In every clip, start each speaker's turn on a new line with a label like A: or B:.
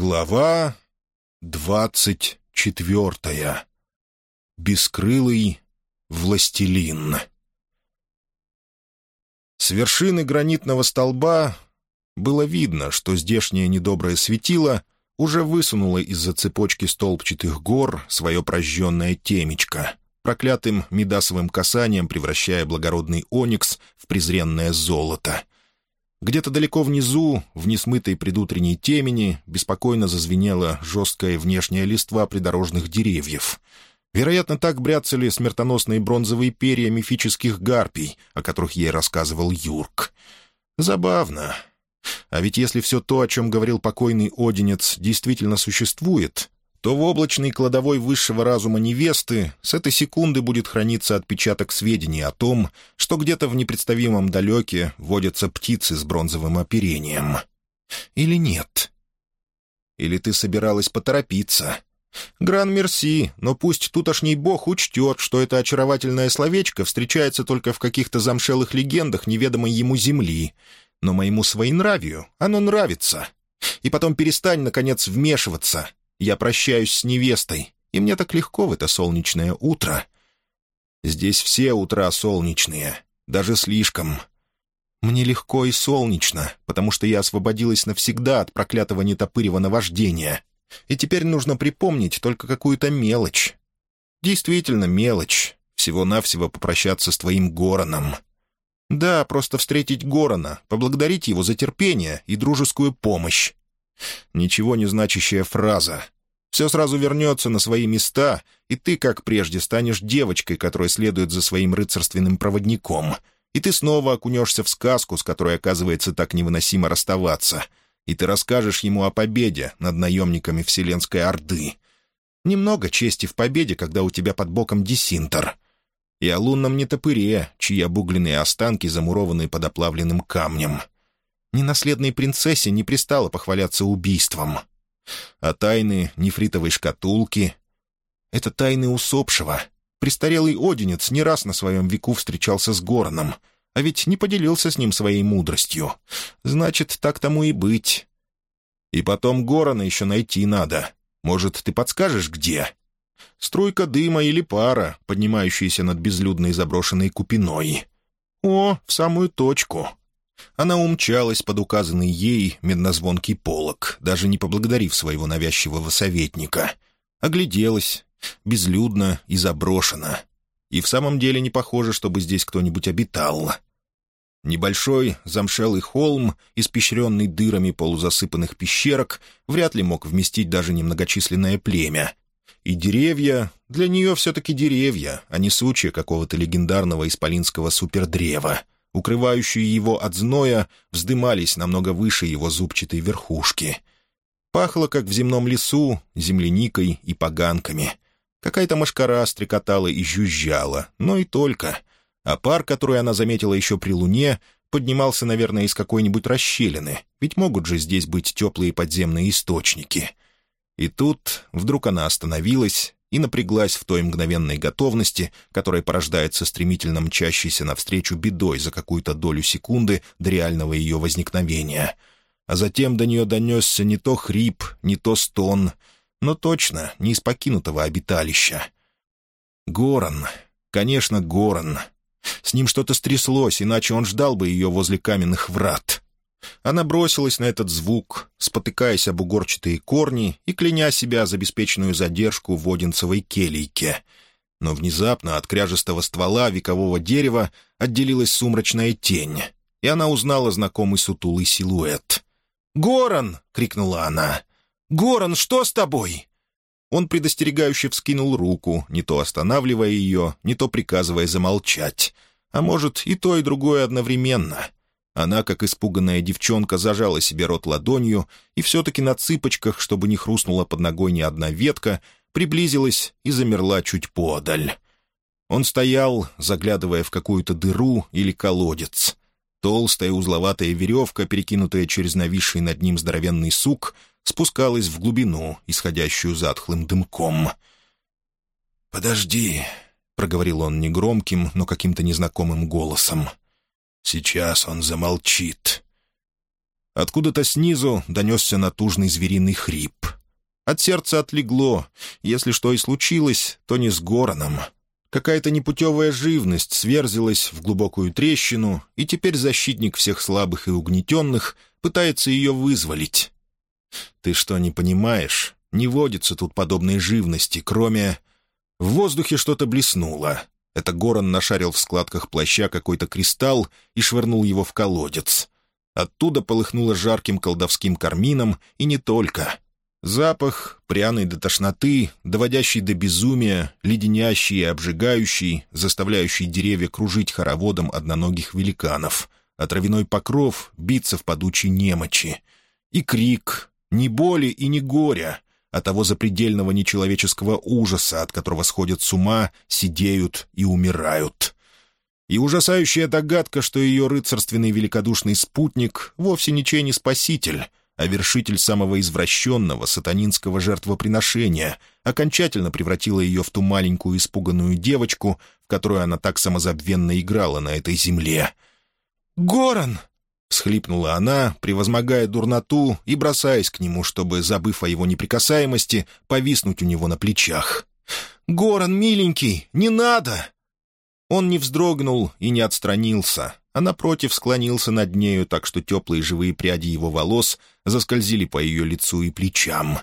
A: Глава двадцать четвертая. Бескрылый властелин. С вершины гранитного столба было видно, что здешнее недоброе светило уже высунуло из-за цепочки столбчатых гор свое прожженное темечко, проклятым медасовым касанием превращая благородный оникс в презренное золото — где-то далеко внизу, в несмытой предутренней темени, беспокойно зазвенела жесткая внешняя листва придорожных деревьев. Вероятно, так бряцали смертоносные бронзовые перья мифических гарпий, о которых ей рассказывал Юрк. Забавно. А ведь если все то, о чем говорил покойный Одинец, действительно существует, то в облачной кладовой высшего разума невесты с этой секунды будет храниться отпечаток сведений о том, что где-то в непредставимом далеке водятся птицы с бронзовым оперением. Или нет? Или ты собиралась поторопиться? Гран-мерси, но пусть тутошний бог учтет, что это очаровательное словечко встречается только в каких-то замшелых легендах неведомой ему земли. Но моему своенравию оно нравится. И потом перестань, наконец, вмешиваться, я прощаюсь с невестой, и мне так легко в это солнечное утро. Здесь все утра солнечные, даже слишком. Мне легко и солнечно, потому что я освободилась навсегда от проклятого нетопырева наваждения. И теперь нужно припомнить только какую-то мелочь. Действительно мелочь. Всего-навсего попрощаться с твоим Гороном. Да, просто встретить Горона, поблагодарить его за терпение и дружескую помощь. Ничего не значащая фраза. Все сразу вернется на свои места, и ты, как прежде, станешь девочкой, которая следует за своим рыцарственным проводником. И ты снова окунешься в сказку, с которой, оказывается, так невыносимо расставаться. И ты расскажешь ему о победе над наемниками Вселенской Орды. Немного чести в победе, когда у тебя под боком десинтер. И о лунном нетопыре, чьи обугленные останки замурованы под оплавленным камнем — ненаследной принцессе не пристало похваляться убийством. А тайны нефритовой шкатулки — это тайны усопшего. Престарелый Одинец не раз на своем веку встречался с Гороном, а ведь не поделился с ним своей мудростью. Значит, так тому и быть. И потом Горона еще найти надо. Может, ты подскажешь, где?» Струйка дыма или пара, поднимающаяся над безлюдной заброшенной купиной. О, в самую точку. Она умчалась под указанный ей меднозвонкий полог, даже не поблагодарив своего навязчивого советника. Огляделась, безлюдно и заброшена. И в самом деле не похоже, чтобы здесь кто-нибудь обитал. Небольшой замшелый холм, испещренный дырами полузасыпанных пещерок, вряд ли мог вместить даже немногочисленное племя. И деревья, для нее все-таки деревья, а не сучья какого-то легендарного исполинского супердрева — укрывающие его от зноя, вздымались намного выше его зубчатой верхушки. Пахло, как в земном лесу, земляникой и поганками. Какая-то мошкара стрекотала и жужжала, но и только. А пар, который она заметила еще при луне, поднимался, наверное, из какой-нибудь расщелины, ведь могут же здесь быть теплые подземные источники. И тут вдруг она остановилась, и напряглась в той мгновенной готовности, которая порождается стремительно мчащейся навстречу бедой за какую-то долю секунды до реального ее возникновения. А затем до нее донесся не то хрип, не то стон, но точно не из покинутого обиталища. Горан, конечно, Горан. С ним что-то стряслось, иначе он ждал бы ее возле каменных врат. Она бросилась на этот звук, спотыкаясь об угорчатые корни и кляня себя за беспечную задержку в Одинцевой келейке. Но внезапно от кряжестого ствола векового дерева отделилась сумрачная тень, и она узнала знакомый сутулый силуэт. «Горан!» — крикнула она. «Горан, что с тобой?» Он предостерегающе вскинул руку, не то останавливая ее, не то приказывая замолчать. А может, и то, и другое одновременно — она, как испуганная девчонка, зажала себе рот ладонью и все-таки на цыпочках, чтобы не хрустнула под ногой ни одна ветка, приблизилась и замерла чуть подаль. Он стоял, заглядывая в какую-то дыру или колодец. Толстая узловатая веревка, перекинутая через нависший над ним здоровенный сук, спускалась в глубину, исходящую затхлым дымком. «Подожди», — проговорил он негромким, но каким-то незнакомым голосом. Сейчас он замолчит. Откуда-то снизу донесся натужный звериный хрип. От сердца отлегло. Если что и случилось, то не с Гороном. Какая-то непутевая живность сверзилась в глубокую трещину, и теперь защитник всех слабых и угнетенных пытается ее вызволить. «Ты что, не понимаешь? Не водится тут подобной живности, кроме...» В воздухе что-то блеснуло. Это Горан нашарил в складках плаща какой-то кристалл и швырнул его в колодец. Оттуда полыхнуло жарким колдовским кармином, и не только. Запах, пряный до тошноты, доводящий до безумия, леденящий и обжигающий, заставляющий деревья кружить хороводом одноногих великанов, а травяной покров биться в подучей немочи. И крик, ни боли и ни горя, а того запредельного нечеловеческого ужаса, от которого сходят с ума, сидеют и умирают. И ужасающая догадка, что ее рыцарственный великодушный спутник вовсе ничей не спаситель, а вершитель самого извращенного сатанинского жертвоприношения, окончательно превратила ее в ту маленькую испуганную девочку, в которую она так самозабвенно играла на этой земле. «Горан!» — всхлипнула она, превозмогая дурноту и бросаясь к нему, чтобы, забыв о его неприкасаемости, повиснуть у него на плечах. «Горан, миленький, не надо!» Он не вздрогнул и не отстранился, а напротив склонился над нею, так что теплые живые пряди его волос заскользили по ее лицу и плечам.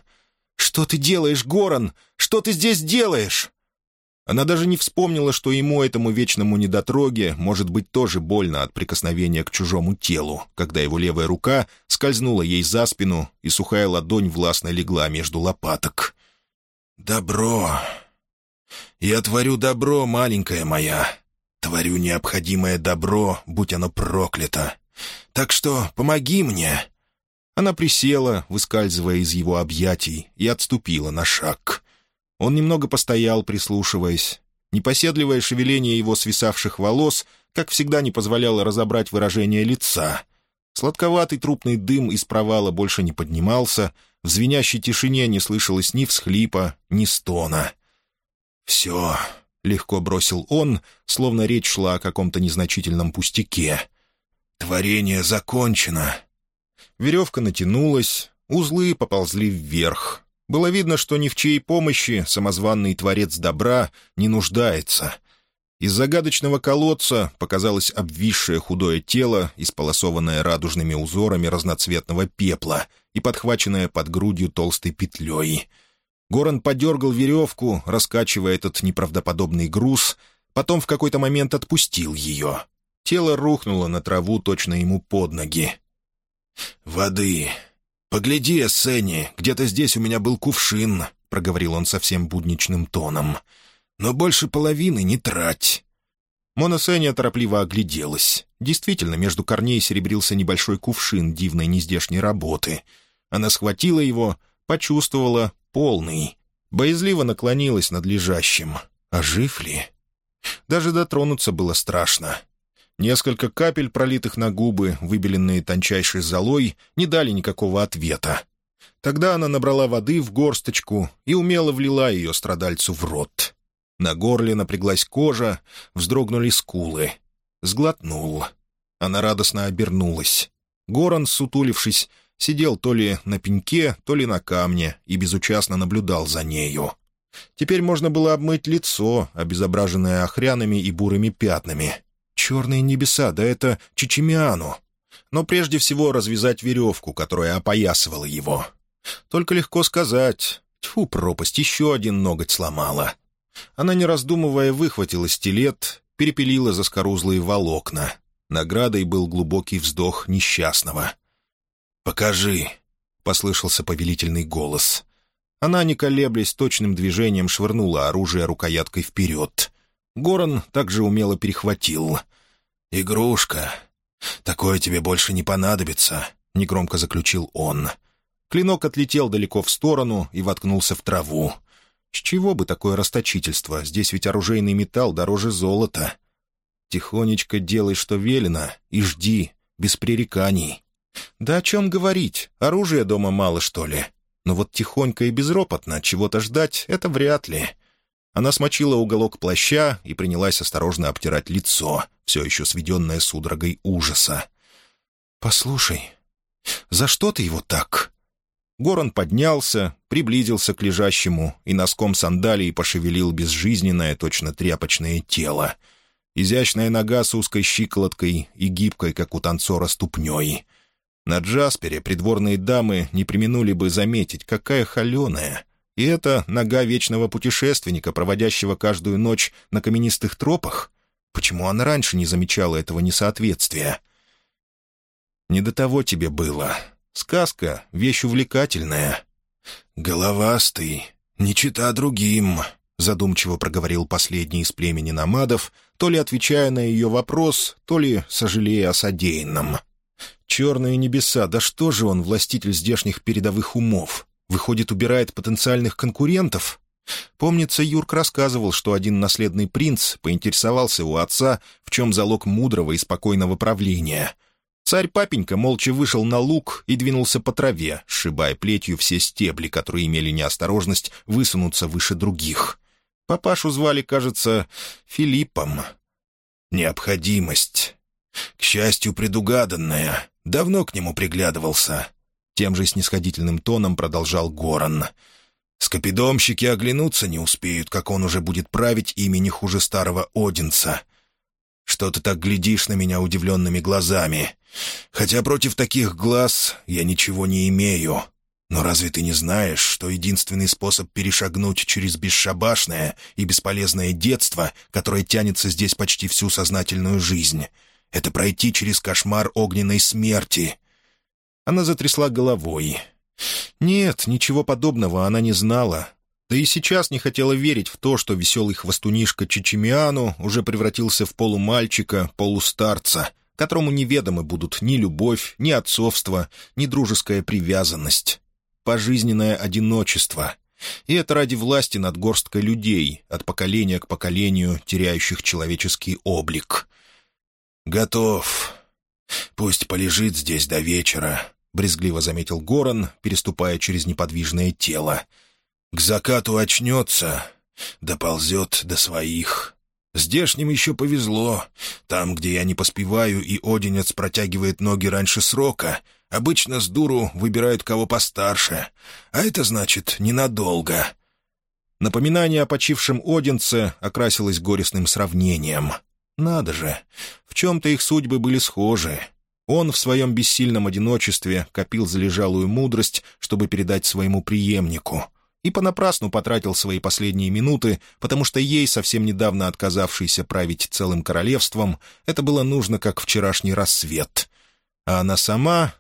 A: «Что ты делаешь, Горан? Что ты здесь делаешь?» Она даже не вспомнила, что ему, этому вечному недотроге, может быть тоже больно от прикосновения к чужому телу, когда его левая рука скользнула ей за спину, и сухая ладонь властно легла между лопаток. «Добро! Я творю добро, маленькая моя. Творю необходимое добро, будь оно проклято. Так что помоги мне». Она присела, выскальзывая из его объятий, и отступила на шаг. Он немного постоял, прислушиваясь. Непоседливое шевеление его свисавших волос, как всегда, не позволяло разобрать выражение лица. Сладковатый трупный дым из провала больше не поднимался, в звенящей тишине не слышалось ни всхлипа, ни стона. «Все», легко бросил он, словно речь шла о каком-то незначительном пустяке. «Творение закончено». Веревка натянулась, узлы поползли вверх. Было видно, что ни в чьей помощи самозванный творец добра не нуждается. Из загадочного колодца показалось обвисшее худое тело, исполосованное радужными узорами разноцветного пепла и подхваченное под грудью толстой петлей — Горан подергал веревку, раскачивая этот неправдоподобный груз, потом в какой-то момент отпустил ее. Тело рухнуло на траву точно ему под ноги. «Воды. Погляди, Эссенни, где-то здесь у меня был кувшин», — проговорил он совсем будничным тоном. «Но больше половины не трать». Мона Сеня торопливо огляделась. Действительно, между корней серебрился небольшой кувшин дивной нездешней работы. Она схватила его, почувствовала, полный. Боязливо наклонилась над лежащим. А жив ли? Даже дотронуться было страшно. Несколько капель, пролитых на губы, выбеленные тончайшей золой, не дали никакого ответа. Тогда она набрала воды в горсточку и умело влила ее страдальцу в рот. На горле напряглась кожа, вздрогнули скулы. Сглотнул. Она радостно обернулась. Горан, сутулившись, сидел то ли на пеньке, то ли на камне и безучастно наблюдал за нею. Теперь можно было обмыть лицо, обезображенное охрянами и бурыми пятнами. Черные небеса, да это Чичимиану. Но прежде всего развязать веревку, которая опоясывала его. Только легко сказать. Тьфу, пропасть, еще один ноготь сломала. Она, не раздумывая, выхватила стилет, перепилила заскорузлые волокна. Наградой был глубокий вздох несчастного — «Покажи!» — послышался повелительный голос. Она, не колеблясь, точным движением швырнула оружие рукояткой вперед. Горан также умело перехватил. «Игрушка! Такое тебе больше не понадобится!» — негромко заключил он. Клинок отлетел далеко в сторону и воткнулся в траву. С чего бы такое расточительство? Здесь ведь оружейный металл дороже золота. Тихонечко делай, что велено, и жди, без пререканий. Да о чем говорить? Оружия дома мало, что ли? Но вот тихонько и безропотно чего-то ждать — это вряд ли. Она смочила уголок плаща и принялась осторожно обтирать лицо, все еще сведенное судорогой ужаса. «Послушай, За что ты его так?» Горан поднялся, приблизился к лежащему и носком сандалии пошевелил безжизненное, точно тряпочное тело. Изящная нога с узкой щиколоткой и гибкой, как у танцора, ступней. На Джаспере придворные дамы не применули бы заметить, какая холеная. И это нога вечного путешественника, проводящего каждую ночь на каменистых тропах. Почему она раньше не замечала этого несоответствия? «Не до того тебе было», Сказка — вещь увлекательная. «Головастый, не чита другим», — задумчиво проговорил последний из племени намадов, то ли отвечая на ее вопрос, то ли сожалея о содеянном. «Черные небеса, да что же он, властитель здешних передовых умов? Выходит, убирает потенциальных конкурентов?» Помнится, Юрк рассказывал, что один наследный принц поинтересовался у отца, в чем залог мудрого и спокойного правления — Царь-папенька молча вышел на луг и двинулся по траве, сшибая плетью все стебли, которые имели неосторожность высунуться выше других. Папашу звали, кажется, Филиппом. «Необходимость. К счастью, предугаданная. Давно к нему приглядывался». Тем же снисходительным тоном продолжал Горан. «Скопидомщики оглянуться не успеют, как он уже будет править ими не хуже старого Одинца. Что ты так глядишь на меня удивленными глазами? Хотя против таких глаз я ничего не имею. Но разве ты не знаешь, что единственный способ перешагнуть через бесшабашное и бесполезное детство, которое тянется здесь почти всю сознательную жизнь, это пройти через кошмар огненной смерти?» Она затрясла головой. Нет, ничего подобного она не знала. Да и сейчас не хотела верить в то, что веселый хвостунишка Чичимиану уже превратился в полумальчика, полустарца, которому неведомы будут ни любовь, ни отцовство, ни дружеская привязанность. Пожизненное одиночество. И это ради власти над горсткой людей, от поколения к поколению, теряющих человеческий облик. «Готов. Пусть полежит здесь до вечера», — брезгливо заметил Горан, переступая через неподвижное тело — к закату очнется, доползет до своих. Здешним еще повезло. Там, где я не поспеваю, и Одинец протягивает ноги раньше срока, обычно с дуру выбирают кого постарше. А это значит ненадолго. Напоминание о почившем Одинце окрасилось горестным сравнением. Надо же, в чем-то их судьбы были схожи. Он в своем бессильном одиночестве копил залежалую мудрость, чтобы передать своему преемнику и понапрасну потратил свои последние минуты, потому что ей, совсем недавно отказавшейся править целым королевством, это было нужно, как вчерашний рассвет. А она сама...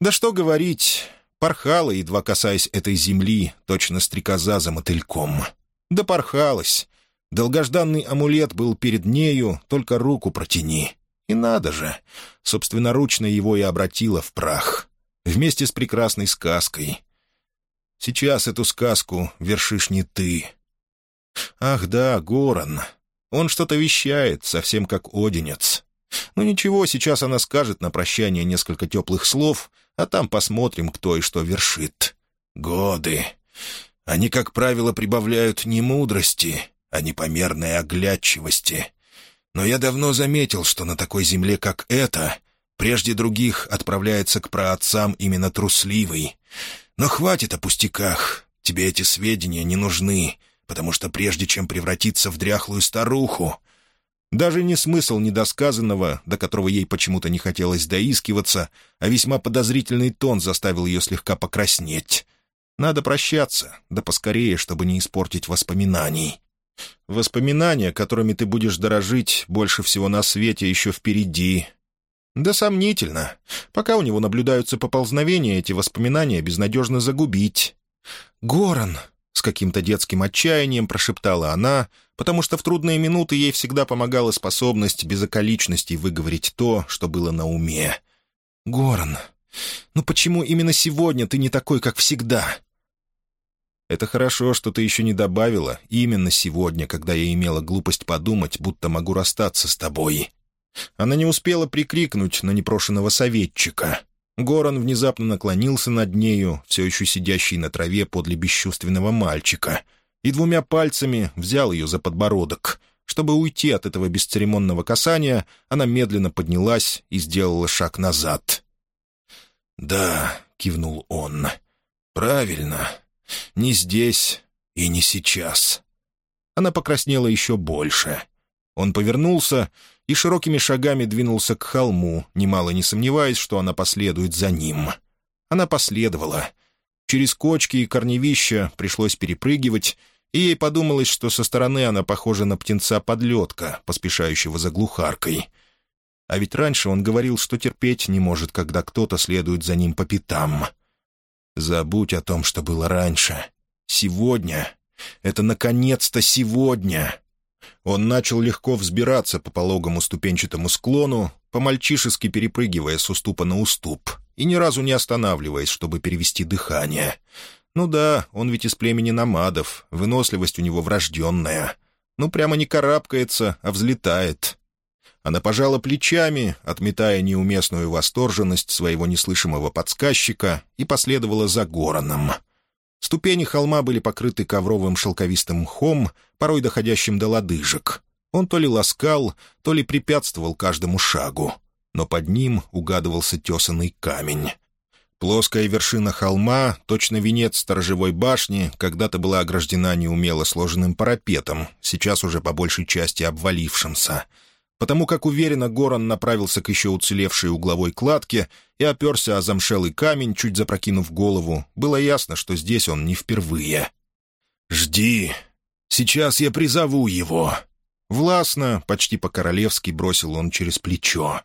A: Да что говорить, порхала, едва касаясь этой земли, точно стрекоза за мотыльком. Да порхалась. Долгожданный амулет был перед нею, только руку протяни. И надо же, собственноручно его и обратила в прах. Вместе с прекрасной сказкой — Сейчас эту сказку вершишь не ты. Ах да, Горан. Он что-то вещает, совсем как Одинец. Ну ничего, сейчас она скажет на прощание несколько теплых слов, а там посмотрим, кто и что вершит. Годы. Они, как правило, прибавляют не мудрости, а непомерной оглядчивости. Но я давно заметил, что на такой земле, как эта, прежде других отправляется к праотцам именно трусливый. Но хватит о пустяках. Тебе эти сведения не нужны, потому что прежде чем превратиться в дряхлую старуху... Даже не смысл недосказанного, до которого ей почему-то не хотелось доискиваться, а весьма подозрительный тон заставил ее слегка покраснеть. Надо прощаться, да поскорее, чтобы не испортить воспоминаний. Воспоминания, которыми ты будешь дорожить больше всего на свете, еще впереди, да сомнительно. Пока у него наблюдаются поползновения, эти воспоминания безнадежно загубить. «Горан!» — с каким-то детским отчаянием прошептала она, потому что в трудные минуты ей всегда помогала способность без околичностей выговорить то, что было на уме. «Горан, ну почему именно сегодня ты не такой, как всегда?» «Это хорошо, что ты еще не добавила, именно сегодня, когда я имела глупость подумать, будто могу расстаться с тобой», она не успела прикрикнуть на непрошенного советчика. Горан внезапно наклонился над нею, все еще сидящий на траве подле бесчувственного мальчика, и двумя пальцами взял ее за подбородок. Чтобы уйти от этого бесцеремонного касания, она медленно поднялась и сделала шаг назад. «Да», — кивнул он, — «правильно. Не здесь и не сейчас». Она покраснела еще больше. Он повернулся и широкими шагами двинулся к холму, немало не сомневаясь, что она последует за ним. Она последовала. Через кочки и корневища пришлось перепрыгивать, и ей подумалось, что со стороны она похожа на птенца-подлетка, поспешающего за глухаркой. А ведь раньше он говорил, что терпеть не может, когда кто-то следует за ним по пятам. Забудь о том, что было раньше. Сегодня. Это наконец-то сегодня. Он начал легко взбираться по пологому ступенчатому склону, по-мальчишески перепрыгивая с уступа на уступ, и ни разу не останавливаясь, чтобы перевести дыхание. Ну да, он ведь из племени намадов, выносливость у него врожденная. Ну прямо не карабкается, а взлетает. Она пожала плечами, отметая неуместную восторженность своего неслышимого подсказчика, и последовала за Гороном. Ступени холма были покрыты ковровым шелковистым мхом, порой доходящим до лодыжек. Он то ли ласкал, то ли препятствовал каждому шагу, но под ним угадывался тесанный камень. Плоская вершина холма, точно венец сторожевой башни, когда-то была ограждена неумело сложенным парапетом, сейчас уже по большей части обвалившимся. Потому как уверенно Горан направился к еще уцелевшей угловой кладке и оперся о замшелый камень, чуть запрокинув голову, было ясно, что здесь он не впервые. «Жди! Сейчас я призову его!» Властно, почти по-королевски бросил он через плечо.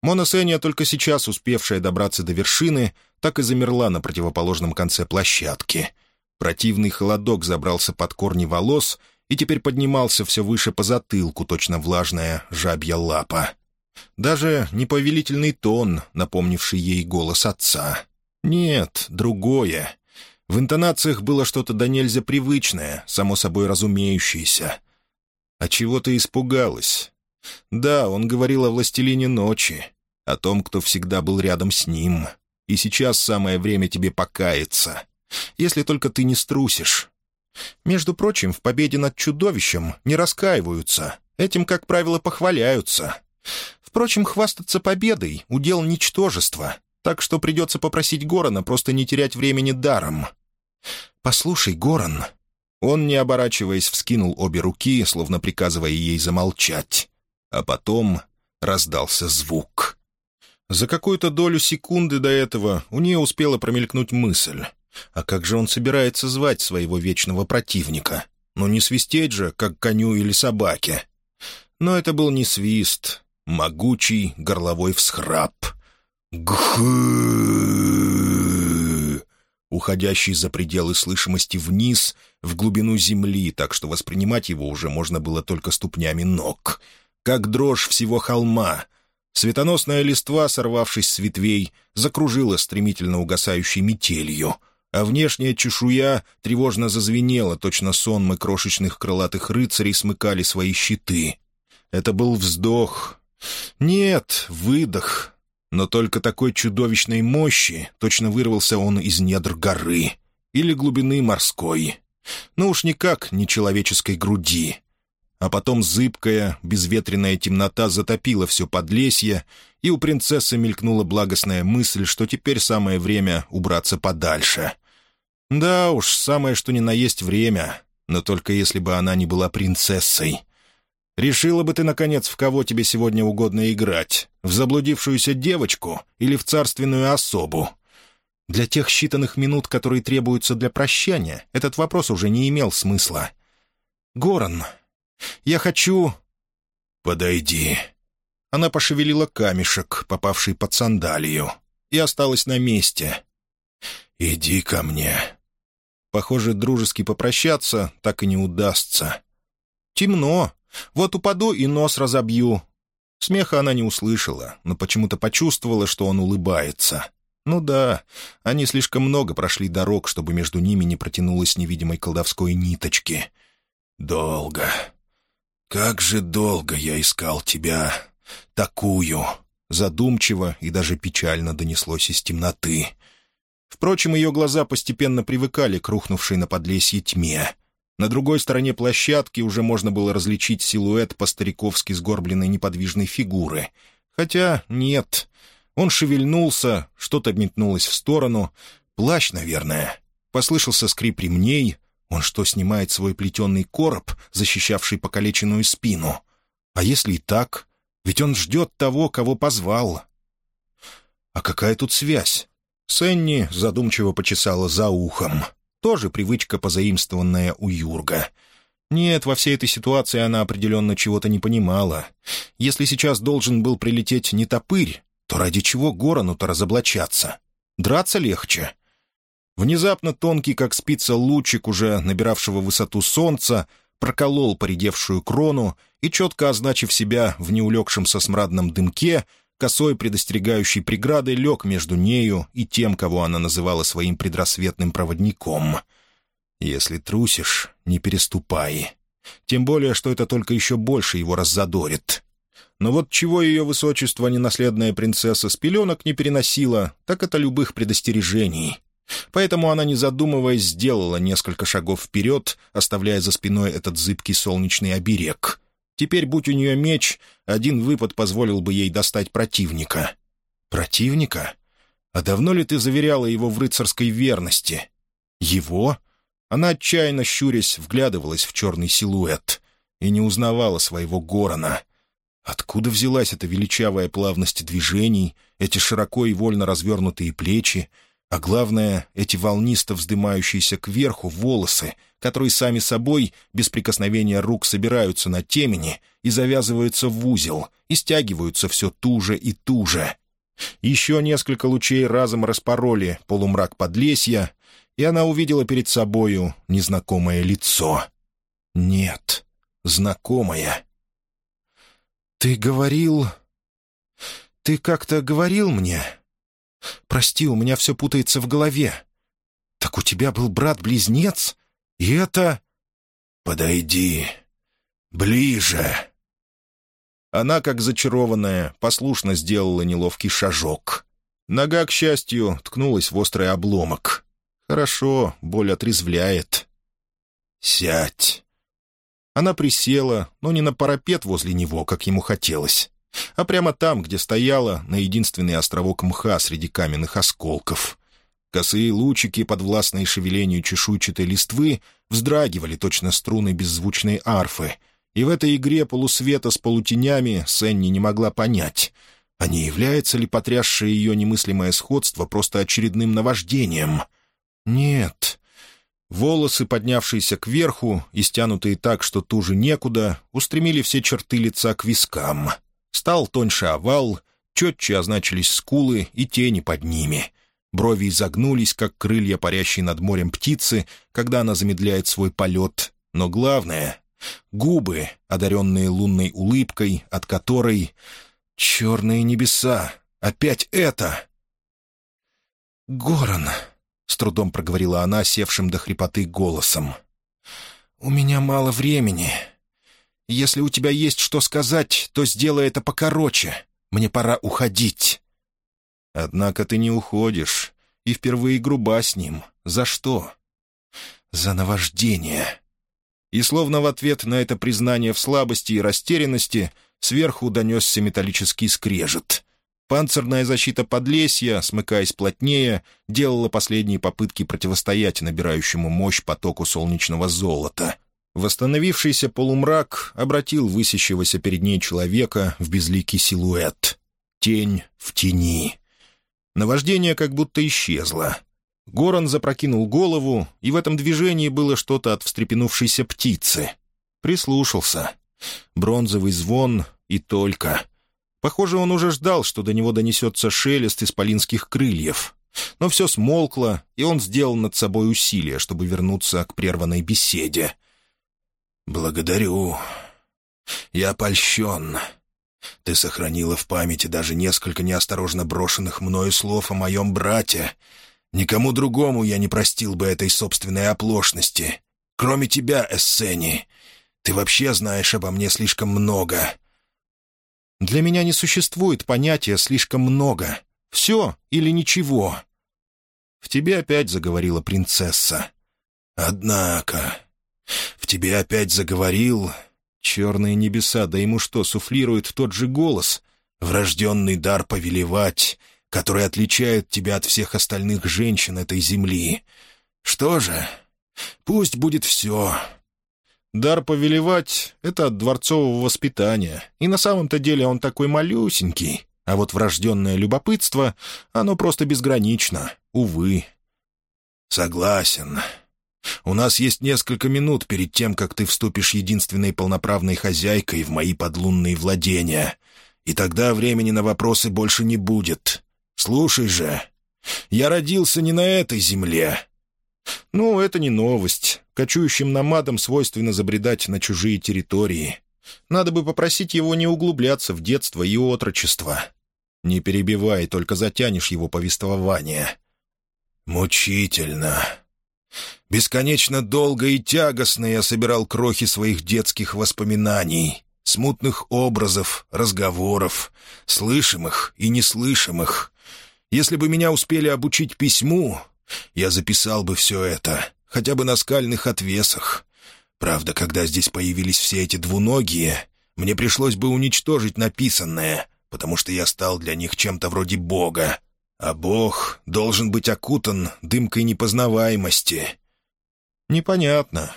A: Мона Сеня, только сейчас успевшая добраться до вершины, так и замерла на противоположном конце площадки. Противный холодок забрался под корни волос и теперь поднимался все выше по затылку, точно влажная жабья лапа. Даже неповелительный тон, напомнивший ей голос отца. Нет, другое. В интонациях было что-то до нельзя привычное, само собой разумеющееся. А чего ты испугалась? Да, он говорил о властелине ночи, о том, кто всегда был рядом с ним. И сейчас самое время тебе покаяться. Если только ты не струсишь. Между прочим, в победе над чудовищем не раскаиваются. Этим, как правило, похваляются. Впрочем, хвастаться победой — удел ничтожества, так что придется попросить Горана просто не терять времени даром. «Послушай, Горан...» Он, не оборачиваясь, вскинул обе руки, словно приказывая ей замолчать. А потом раздался звук. За какую-то долю секунды до этого у нее успела промелькнуть мысль. А как же он собирается звать своего вечного противника? Ну не свистеть же, как коню или собаке. Но это был не свист, могучий горловой всхрап. Гхы! Уходящий за пределы слышимости вниз, в глубину земли, так что воспринимать его уже можно было только ступнями ног — как дрожь всего холма. Светоносная листва, сорвавшись с ветвей, закружила стремительно угасающей метелью, а внешняя чешуя тревожно зазвенела, точно сонмы крошечных крылатых рыцарей смыкали свои щиты. Это был вздох. Нет, выдох. Но только такой чудовищной мощи точно вырвался он из недр горы или глубины морской. Ну уж никак не человеческой груди а потом зыбкая, безветренная темнота затопила все подлесье, и у принцессы мелькнула благостная мысль, что теперь самое время убраться подальше. Да уж, самое что ни на есть время, но только если бы она не была принцессой. Решила бы ты, наконец, в кого тебе сегодня угодно играть? В заблудившуюся девочку или в царственную особу? Для тех считанных минут, которые требуются для прощания, этот вопрос уже не имел смысла. «Горан, я хочу...» «Подойди». Она пошевелила камешек, попавший под сандалию, и осталась на месте. «Иди ко мне». Похоже, дружески попрощаться так и не удастся. «Темно. Вот упаду и нос разобью». Смеха она не услышала, но почему-то почувствовала, что он улыбается. Ну да, они слишком много прошли дорог, чтобы между ними не протянулась невидимой колдовской ниточки. Долго, «Как же долго я искал тебя, такую!» Задумчиво и даже печально донеслось из темноты. Впрочем, ее глаза постепенно привыкали к рухнувшей на подлесье тьме. На другой стороне площадки уже можно было различить силуэт по-стариковски сгорбленной неподвижной фигуры. Хотя нет, Он шевельнулся, что-то метнулось в сторону. Плащ, наверное. Послышался скрип ремней. Он что, снимает свой плетеный короб, защищавший покалеченную спину? А если и так? Ведь он ждет того, кого позвал. А какая тут связь? Сенни задумчиво почесала за ухом. Тоже привычка, позаимствованная у Юрга. Нет, во всей этой ситуации она определенно чего-то не понимала. Если сейчас должен был прилететь не топырь, то ради чего Горану-то разоблачаться? Драться легче. Внезапно тонкий, как спица, лучик, уже набиравшего высоту солнца, проколол поредевшую крону и, четко означив себя в неулегшемся смрадном дымке, косой предостерегающей преградой лег между нею и тем, кого она называла своим предрассветным проводником. «Если трусишь, не переступай. Тем более, что это только еще больше его раззадорит. Но вот чего ее высочество, ненаследная принцесса, с пеленок не переносила, так это любых предостережений. Поэтому она, не задумываясь, сделала несколько шагов вперед, оставляя за спиной этот зыбкий солнечный оберег. Теперь, будь у нее меч, один выпад позволил бы ей достать противника. «Противника? А давно ли ты заверяла его в рыцарской верности?» «Его?» Она, отчаянно щурясь, вглядывалась в черный силуэт и не узнавала своего Горона — Откуда взялась эта величавая плавность движений, эти широко и вольно развернутые плечи, а главное, эти волнисто вздымающиеся кверху волосы, которые сами собой, без прикосновения рук, собираются на темени и завязываются в узел, и стягиваются все туже и туже. Еще несколько лучей разом распороли полумрак подлесья, и она увидела перед собою незнакомое лицо. Нет, знакомое. «Ты говорил... Ты как-то говорил мне...» «Прости, у меня все путается в голове. Так у тебя был брат-близнец? И это...» «Подойди. Ближе». Она, как зачарованная, послушно сделала неловкий шажок. Нога, к счастью, ткнулась в острый обломок. «Хорошо, боль отрезвляет». «Сядь». Она присела, но не на парапет возле него, как ему хотелось, а прямо там, где стояла, на единственный островок мха среди каменных осколков. Косые лучики, подвластные шевелению чешуйчатой листвы, вздрагивали точно струны беззвучной арфы, и в этой игре полусвета с полутенями Сенни не могла понять, а не является ли потрясшее ее немыслимое сходство просто очередным наваждением. Нет, Волосы, поднявшиеся кверху и стянутые так, что туже некуда, устремили все черты лица к вискам. Стал тоньше овал, четче означились скулы и тени под ними. Брови изогнулись, как крылья парящей над морем птицы, когда она замедляет свой полет. Но главное — губы, одаренные лунной улыбкой, от которой... Черные небеса! Опять это! «Горан!» с трудом проговорила она севшим до хрипоты голосом. «У меня мало времени. Если у тебя есть что сказать, то сделай это покороче. Мне пора уходить». «Однако ты не уходишь, и впервые груба с ним. За что?» «За наваждение». И словно в ответ на это признание в слабости и растерянности сверху донесся металлический скрежет. Панцирная защита Подлесья, смыкаясь плотнее, делала последние попытки противостоять набирающему мощь потоку солнечного золота. Восстановившийся полумрак обратил высящегося перед ней человека в безликий силуэт. Тень в тени. Наваждение как будто исчезло. Горан запрокинул голову, и в этом движении было что-то от встрепенувшейся птицы. Прислушался. Бронзовый звон и только — Похоже, он уже ждал, что до него донесется шелест исполинских крыльев. Но все смолкло, и он сделал над собой усилие, чтобы вернуться к прерванной беседе. «Благодарю. Я польщен. Ты сохранила в памяти даже несколько неосторожно брошенных мною слов о моем брате. Никому другому я не простил бы этой собственной оплошности. Кроме тебя, Эссени. Ты вообще знаешь обо мне слишком много. Для меня не существует понятия «слишком много». Все или ничего. В тебе опять заговорила принцесса. Однако, в тебе опять заговорил... Черные небеса, да ему что, суфлирует тот же голос? врожденный дар повелевать, который отличает тебя от всех остальных женщин этой земли. Что же, пусть будет все. Дар повелевать — это от дворцового воспитания, и на самом-то деле он такой малюсенький, а вот врожденное любопытство, оно просто безгранично, увы. Согласен. У нас есть несколько минут перед тем, как ты вступишь единственной полноправной хозяйкой в мои подлунные владения, и тогда времени на вопросы больше не будет. Слушай же, я родился не на этой земле. Ну, это не новость. Кочующим намадам свойственно забредать на чужие территории. Надо бы попросить его не углубляться в детство и отрочество. Не перебивай, только затянешь его повествование. Мучительно. Бесконечно долго и тягостно я собирал крохи своих детских воспоминаний, смутных образов, разговоров, слышимых и неслышимых. Если бы меня успели обучить письму, я записал бы все это, хотя бы на скальных отвесах. Правда, когда здесь появились все эти двуногие, мне пришлось бы уничтожить написанное, потому что я стал для них чем-то вроде бога. А бог должен быть окутан дымкой непознаваемости. Непонятно.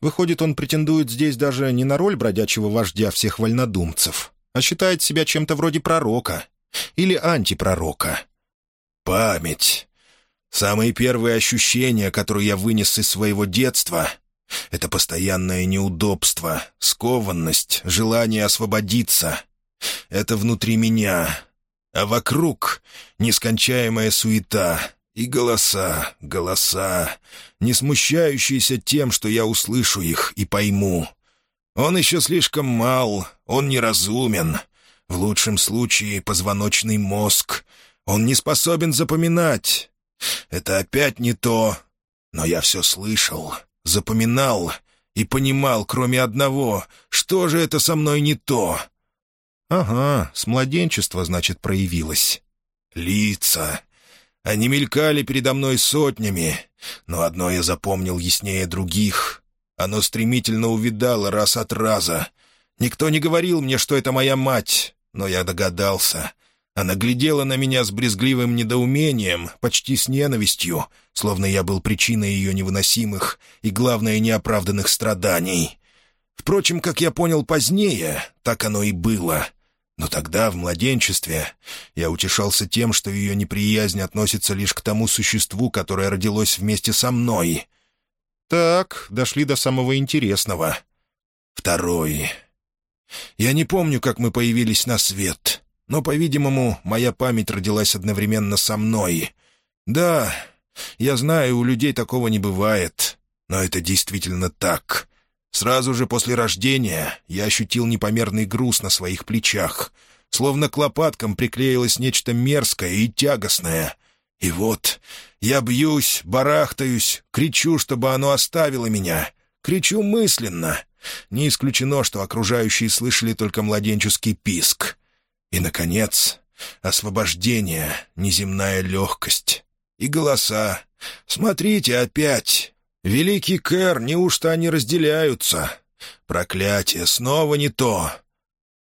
A: Выходит, он претендует здесь даже не на роль бродячего вождя всех вольнодумцев, а считает себя чем-то вроде пророка или антипророка. Память. Самые первые ощущения, которые я вынес из своего детства — это постоянное неудобство, скованность, желание освободиться. Это внутри меня. А вокруг — нескончаемая суета и голоса, голоса, не смущающиеся тем, что я услышу их и пойму. Он еще слишком мал, он неразумен. В лучшем случае позвоночный мозг. Он не способен запоминать. Это опять не то. Но я все слышал, запоминал и понимал, кроме одного, что же это со мной не то. Ага, с младенчества, значит, проявилось. Лица. Они мелькали передо мной сотнями, но одно я запомнил яснее других. Оно стремительно увидало раз от раза. Никто не говорил мне, что это моя мать, но я догадался — она глядела на меня с брезгливым недоумением, почти с ненавистью, словно я был причиной ее невыносимых и, главное, неоправданных страданий. Впрочем, как я понял позднее, так оно и было. Но тогда, в младенчестве, я утешался тем, что ее неприязнь относится лишь к тому существу, которое родилось вместе со мной. Так, дошли до самого интересного. Второй. Я не помню, как мы появились на свет. Но, по-видимому, моя память родилась одновременно со мной. Да, я знаю, у людей такого не бывает, но это действительно так. Сразу же после рождения я ощутил непомерный груз на своих плечах, словно к лопаткам приклеилось нечто мерзкое и тягостное. И вот я бьюсь, барахтаюсь, кричу, чтобы оно оставило меня. Кричу мысленно. Не исключено, что окружающие слышали только младенческий писк. И, наконец, освобождение, неземная легкость. И голоса. «Смотрите опять! Великий Кэр, неужто они разделяются? Проклятие, снова не то!»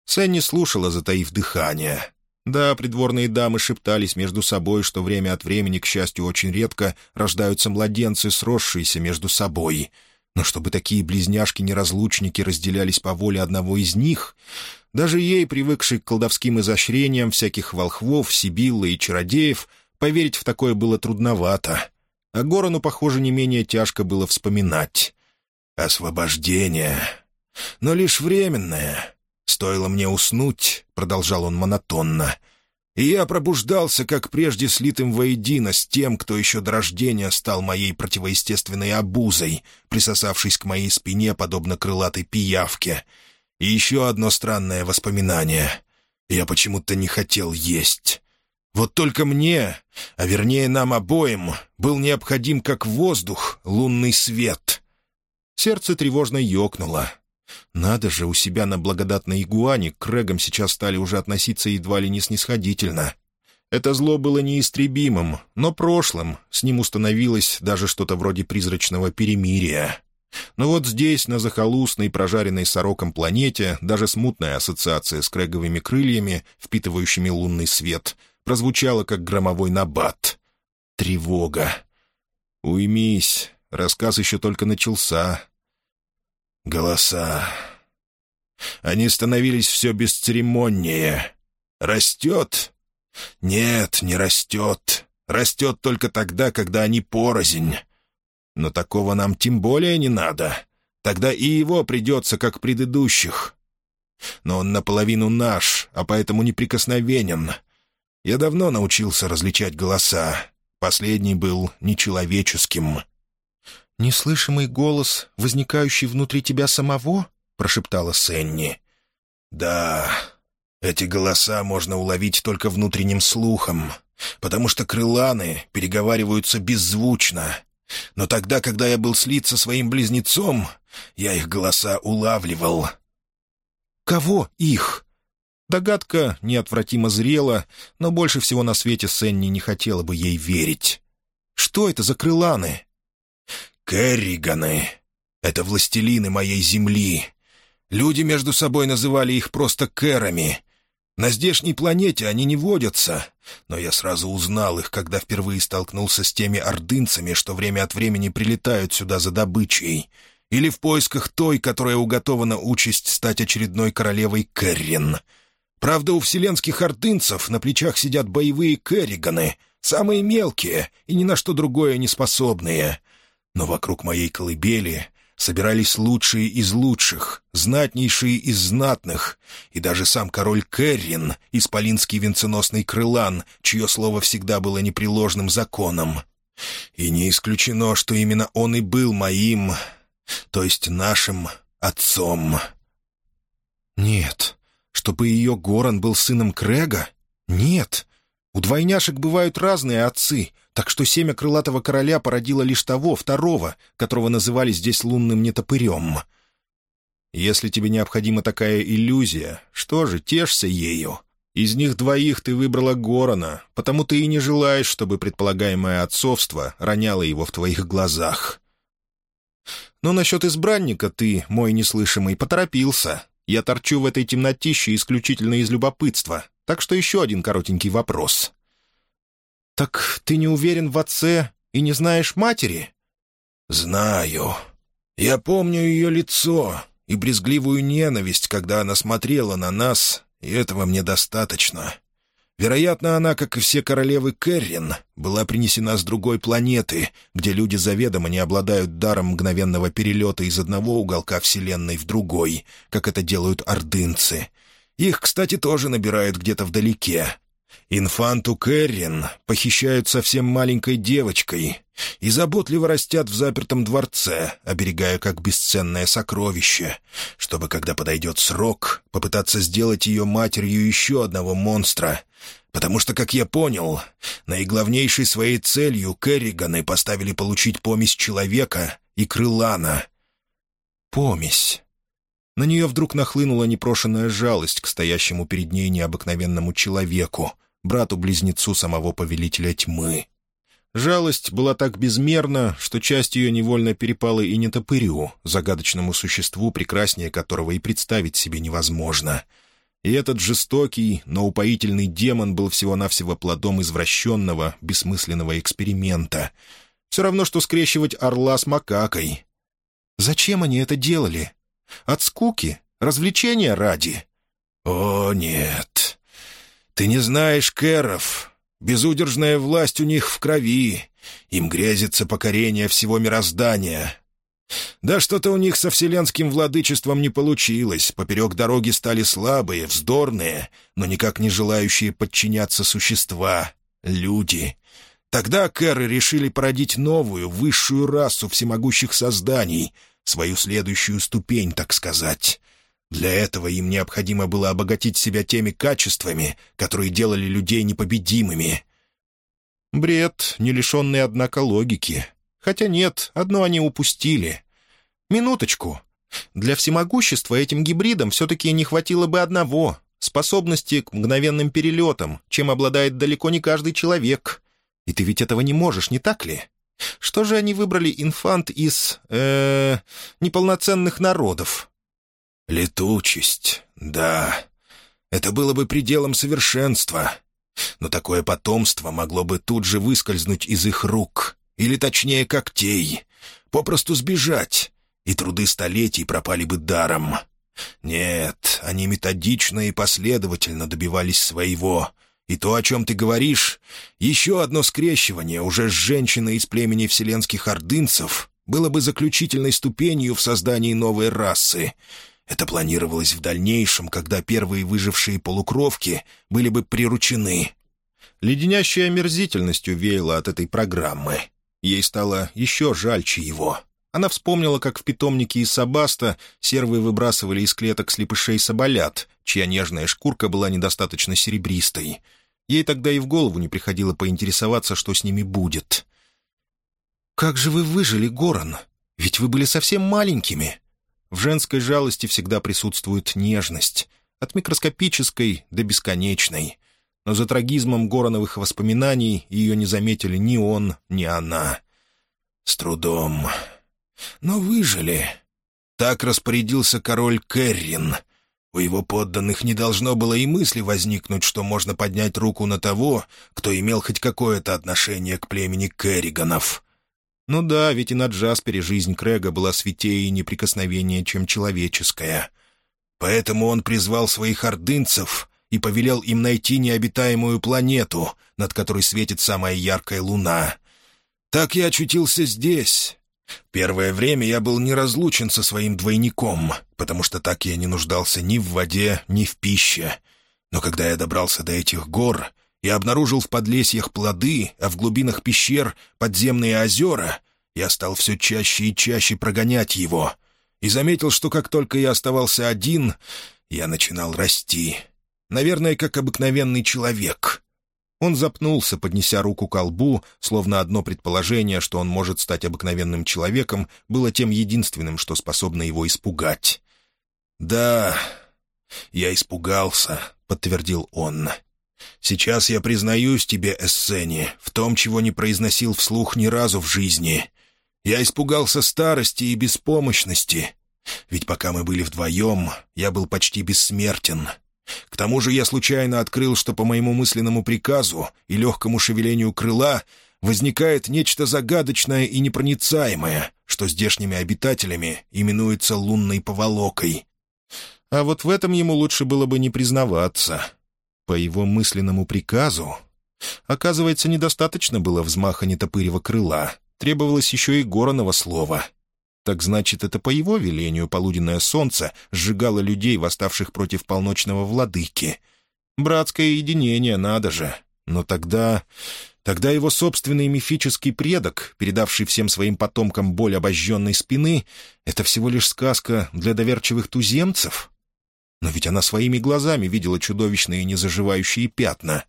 A: Сенни слушала, затаив дыхание. Да, придворные дамы шептались между собой, что время от времени, к счастью, очень редко рождаются младенцы, сросшиеся между собой. Но чтобы такие близняшки-неразлучники разделялись по воле одного из них, даже ей, привыкшей к колдовским изощрениям всяких волхвов, сибиллы и чародеев, поверить в такое было трудновато. А Горону, похоже, не менее тяжко было вспоминать. «Освобождение. Но лишь временное. Стоило мне уснуть», — продолжал он монотонно, — «и я пробуждался, как прежде слитым воедино с тем, кто еще до рождения стал моей противоестественной обузой, присосавшись к моей спине, подобно крылатой пиявке». И еще одно странное воспоминание. Я почему-то не хотел есть. Вот только мне, а вернее нам обоим, был необходим как воздух лунный свет. Сердце тревожно ёкнуло. Надо же, у себя на благодатной игуане к Крэгам сейчас стали уже относиться едва ли не снисходительно. Это зло было неистребимым, но прошлым, с ним установилось даже что-то вроде призрачного перемирия. Но вот здесь, на захолустной, прожаренной сороком планете, даже смутная ассоциация с крэговыми крыльями, впитывающими лунный свет, прозвучала как громовой набат. Тревога. «Уймись, рассказ еще только начался». Голоса. Они становились все бесцеремоннее. «Растет?» «Нет, не растет. Растет только тогда, когда они порознь. Но такого нам тем более не надо. Тогда и его придется, как предыдущих. Но он наполовину наш, а поэтому неприкосновенен. Я давно научился различать голоса. Последний был нечеловеческим.
B: «Неслышимый голос, возникающий внутри тебя самого?» — прошептала Сенни.
A: «Да, эти голоса можно уловить только внутренним слухом, потому что крыланы переговариваются беззвучно, но тогда, когда я был слит со своим близнецом, я их голоса улавливал.
B: «Кого их?»
A: Догадка неотвратимо зрела, но больше всего на свете Сенни не хотела бы ей верить. «Что это за крыланы?» «Керриганы. Это властелины моей земли. Люди между собой называли их просто Кэрами, на здешней планете они не водятся, но я сразу узнал их, когда впервые столкнулся с теми ордынцами, что время от времени прилетают сюда за добычей, или в поисках той, которая уготована участь стать очередной королевой Керрин. Правда, у вселенских ордынцев на плечах сидят боевые Керриганы, самые мелкие и ни на что другое не способные. Но вокруг моей колыбели собирались лучшие из лучших, знатнейшие из знатных, и даже сам король Керрин, исполинский венценосный крылан, чье слово всегда было непреложным законом. И не исключено, что именно он и был моим, то есть нашим отцом.
B: Нет, чтобы ее Горан был сыном Крега? Нет. У двойняшек бывают разные отцы, так что семя крылатого короля породило лишь того, второго, которого называли здесь лунным нетопырем. Если тебе необходима такая иллюзия, что же, тешься ею. Из них двоих ты выбрала Горона, потому ты и не желаешь, чтобы предполагаемое отцовство роняло его в твоих глазах. Но насчет избранника ты, мой неслышимый, поторопился. Я торчу в этой темнотище исключительно из любопытства, так что еще один коротенький вопрос. «Так ты не уверен в отце и не знаешь матери?»
A: «Знаю. Я помню ее лицо и брезгливую ненависть, когда она смотрела на нас, и этого мне достаточно. Вероятно, она, как и все королевы Керрин, была принесена с другой планеты, где люди заведомо не обладают даром мгновенного перелета из одного уголка Вселенной в другой, как это делают ордынцы, их, кстати, тоже набирают где-то вдалеке. Инфанту Кэррин похищают совсем маленькой девочкой и заботливо растят в запертом дворце, оберегая как бесценное сокровище, чтобы, когда подойдет срок, попытаться сделать ее матерью еще одного монстра, потому что, как я понял, наиглавнейшей своей целью Керриганы поставили получить помесь человека и крылана. Помесь. На нее вдруг нахлынула непрошенная жалость к стоящему перед ней необыкновенному человеку, брату-близнецу самого повелителя тьмы. Жалость была так безмерна, что часть ее невольно перепала и нетопырю, загадочному существу, прекраснее которого и представить себе невозможно. И этот жестокий, но упоительный демон был всего-навсего плодом извращенного, бессмысленного эксперимента. Все равно, что скрещивать орла с макакой. Зачем они это делали? От скуки? Развлечения ради?» «О, нет. Ты не знаешь Кэров. Безудержная власть у них в крови. Им грезится покорение всего мироздания. Да что-то у них со вселенским владычеством не получилось. Поперек дороги стали слабые, вздорные, но никак не желающие подчиняться существа — люди». Тогда Кэры решили породить новую, высшую расу всемогущих созданий, свою следующую ступень, так сказать. Для этого им необходимо было обогатить себя теми качествами, которые делали людей непобедимыми. Бред, не лишенный, однако, логики. Хотя нет, одно они упустили. Минуточку. Для всемогущества этим гибридам все-таки не хватило бы одного — способности к мгновенным перелетам, чем обладает далеко не каждый человек. И ты ведь этого не можешь, не так ли?
B: Что же они выбрали инфант из... э неполноценных народов?
A: Летучесть, да. Это было бы пределом совершенства. Но такое потомство могло бы тут же выскользнуть из их рук, или точнее когтей, попросту сбежать, и труды столетий пропали бы даром. Нет, они методично и последовательно добивались своего. И то, о чем ты говоришь, еще одно скрещивание уже с женщиной из племени вселенских ордынцев было бы заключительной ступенью в создании новой расы. Это планировалось в дальнейшем, когда первые выжившие полукровки были бы приручены.
B: Леденящей омерзительностью веяло от этой программы. Ей стало еще жальче его. Она вспомнила, как в питомнике из Сабаста сервы выбрасывали из клеток слепышей соболят, чья нежная шкурка была недостаточно серебристой. Ей тогда и в голову не приходило поинтересоваться, что с ними будет. «Как же вы выжили, Горан? Ведь вы были совсем маленькими». В женской жалости всегда присутствует нежность, от микроскопической до бесконечной. Но за трагизмом Гороновых воспоминаний ее не заметили ни он, ни она.
A: «С трудом», но выжили. Так распорядился король Керрин. У его подданных не должно было и мысли возникнуть, что можно поднять руку на того, кто имел хоть какое-то отношение к племени Керриганов.
B: Ну да, ведь и на Джаспере жизнь Крэга была святее и неприкосновеннее, чем человеческая.
A: Поэтому он призвал своих ордынцев и повелел им найти необитаемую планету, над которой светит самая яркая луна. Так я очутился здесь, Первое время я был неразлучен со своим двойником, потому что так я не нуждался ни в воде, ни в пище. Но когда я добрался до этих гор и обнаружил в подлесьях плоды, а в глубинах пещер подземные озера, я стал все чаще и чаще прогонять его и заметил, что как только я оставался один, я начинал расти. Наверное, как обыкновенный человек. Он запнулся, поднеся руку к колбу, словно одно предположение, что он может стать обыкновенным человеком, было тем единственным, что способно его испугать. «Да, я испугался», — подтвердил он. «Сейчас я признаюсь тебе, Эссени, в том, чего не произносил вслух ни разу в жизни. Я испугался старости и беспомощности. Ведь пока мы были вдвоем, я был почти бессмертен». К тому же я случайно открыл, что по моему мысленному приказу и легкому шевелению крыла возникает нечто загадочное и непроницаемое, что здешними обитателями именуется лунной поволокой.
B: А вот в этом ему лучше было бы не признаваться. По его мысленному приказу... Оказывается, недостаточно было взмаха нетопырева крыла. Требовалось еще и гороного слова — так значит, это по его велению полуденное солнце сжигало людей, восставших против полночного владыки. Братское единение, надо же. Но тогда... Тогда его собственный мифический предок, передавший всем своим потомкам боль обожженной спины, это всего лишь сказка для доверчивых туземцев? Но ведь она своими глазами видела чудовищные незаживающие пятна.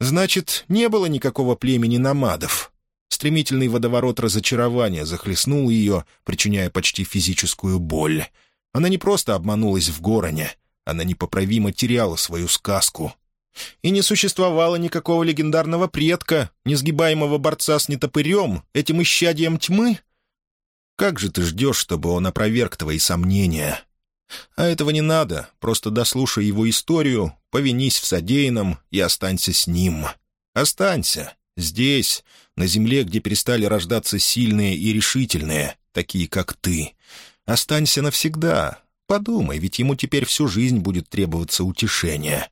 B: Значит, не было никакого племени намадов. Стремительный водоворот разочарования захлестнул ее, причиняя почти физическую боль. Она не просто обманулась в гороне, она непоправимо теряла свою сказку. И не существовало никакого легендарного предка, несгибаемого борца с нетопырем, этим исчадием тьмы? Как же ты ждешь, чтобы он опроверг твои сомнения? А этого не надо, просто дослушай его историю, повинись в содеянном и останься с ним. Останься. Здесь, на земле, где перестали рождаться сильные и решительные, такие как ты. Останься навсегда. Подумай, ведь ему теперь всю жизнь будет требоваться утешение.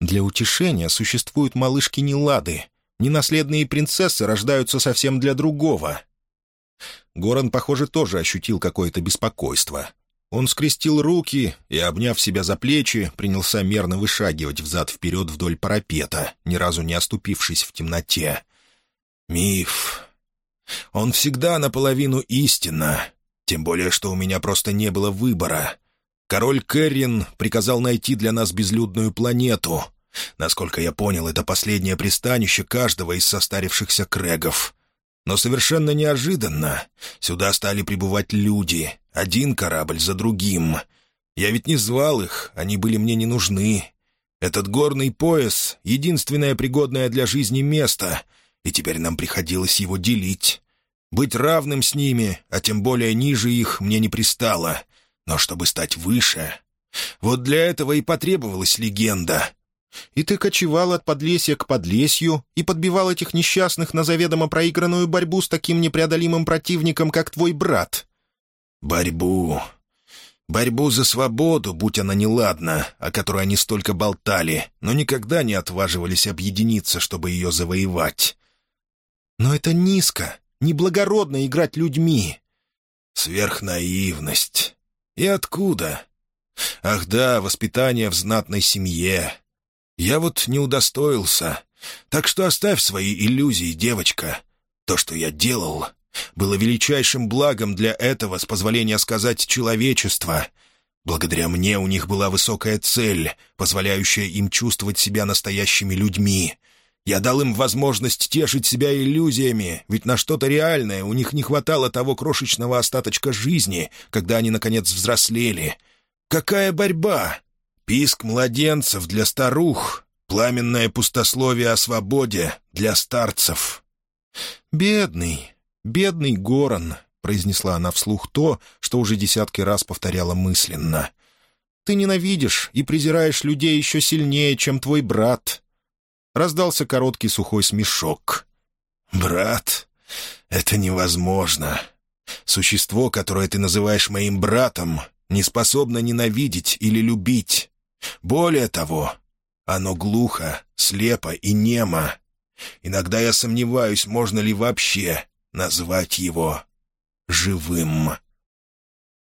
B: Для утешения существуют малышки-нелады. Ненаследные принцессы рождаются совсем для другого. Горан, похоже, тоже ощутил какое-то беспокойство. Он скрестил руки и, обняв себя за плечи, принялся мерно вышагивать взад-вперед вдоль парапета, ни разу не оступившись в темноте. «Миф. Он всегда наполовину истинно, тем более, что у меня просто не было выбора. Король Кэррин приказал найти для нас безлюдную планету. Насколько я понял, это последнее пристанище каждого из состарившихся крэгов. Но совершенно неожиданно сюда стали прибывать люди, один корабль за другим. Я ведь не звал их, они были мне не нужны. Этот горный пояс — единственное пригодное для жизни место, и теперь нам приходилось его делить. Быть равным с ними, а тем более ниже их, мне не пристало. Но чтобы стать выше... Вот для этого и потребовалась легенда.
A: И ты кочевал от подлесья к подлесью и подбивал этих несчастных на заведомо проигранную борьбу с таким непреодолимым противником, как твой брат.
B: Борьбу. Борьбу за свободу, будь она неладна, о которой они столько болтали, но никогда не отваживались объединиться, чтобы ее завоевать.
A: Но это низко, неблагородно играть людьми.
B: Сверхнаивность. И откуда? Ах да, воспитание в знатной семье. Я вот не удостоился. Так что оставь свои иллюзии, девочка. То, что я делал, было величайшим благом для этого, с позволения сказать, человечества. Благодаря мне у них была высокая цель, позволяющая им чувствовать себя настоящими людьми. Я дал им возможность тешить себя иллюзиями, ведь на что-то реальное у них не хватало того крошечного остаточка жизни, когда они, наконец, взрослели. Какая борьба! Писк младенцев для старух, пламенное пустословие о свободе для старцев.
A: «Бедный, бедный Горан», — произнесла она вслух то, что уже десятки раз повторяла мысленно. «Ты ненавидишь и презираешь людей еще сильнее, чем твой брат». Раздался короткий сухой смешок.
B: «Брат? Это невозможно. Существо, которое ты называешь моим братом, не способно ненавидеть или любить. Более того, оно глухо, слепо и немо. Иногда я сомневаюсь, можно ли вообще назвать его живым».